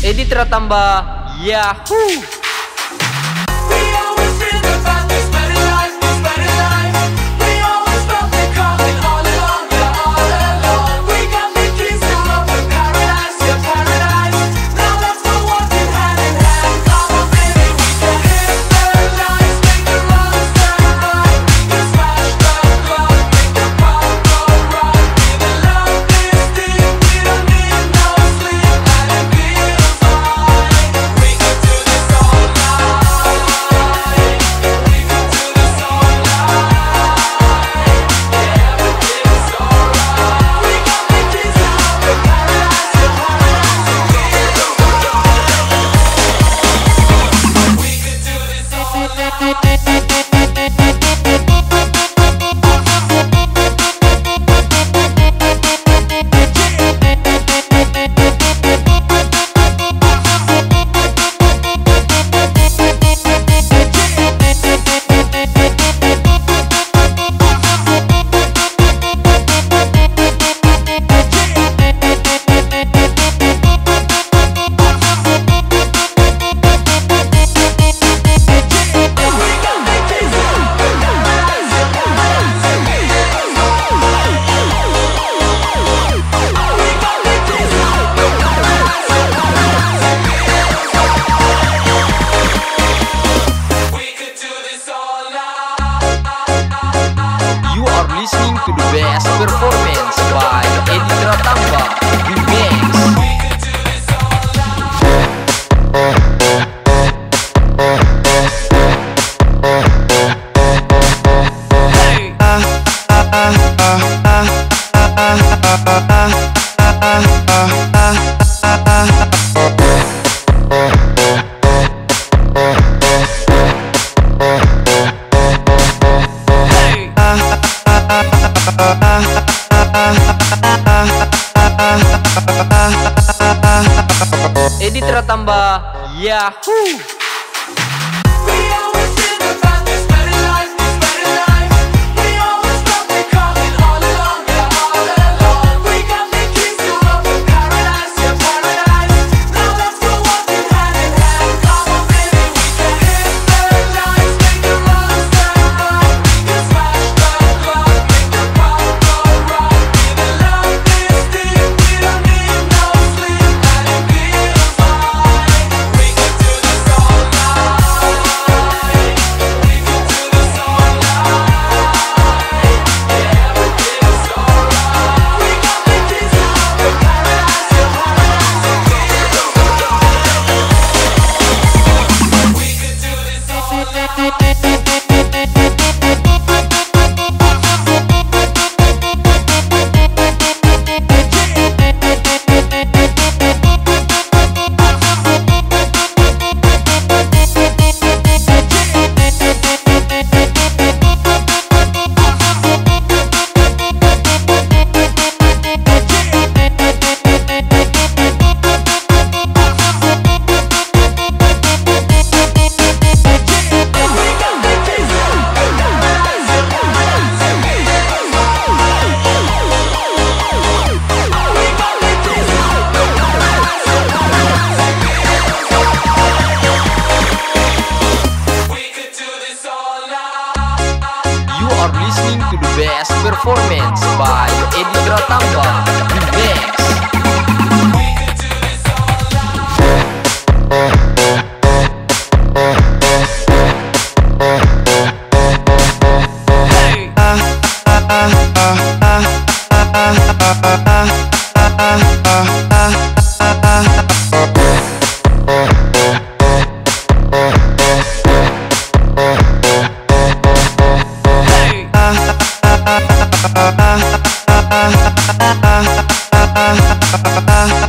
Editor tambah Yahoo! Bye. best performance by Editra Tamba Remix. Uh. Edi tambah Yahoo! best performance by Edith Rotamba. The best. ah.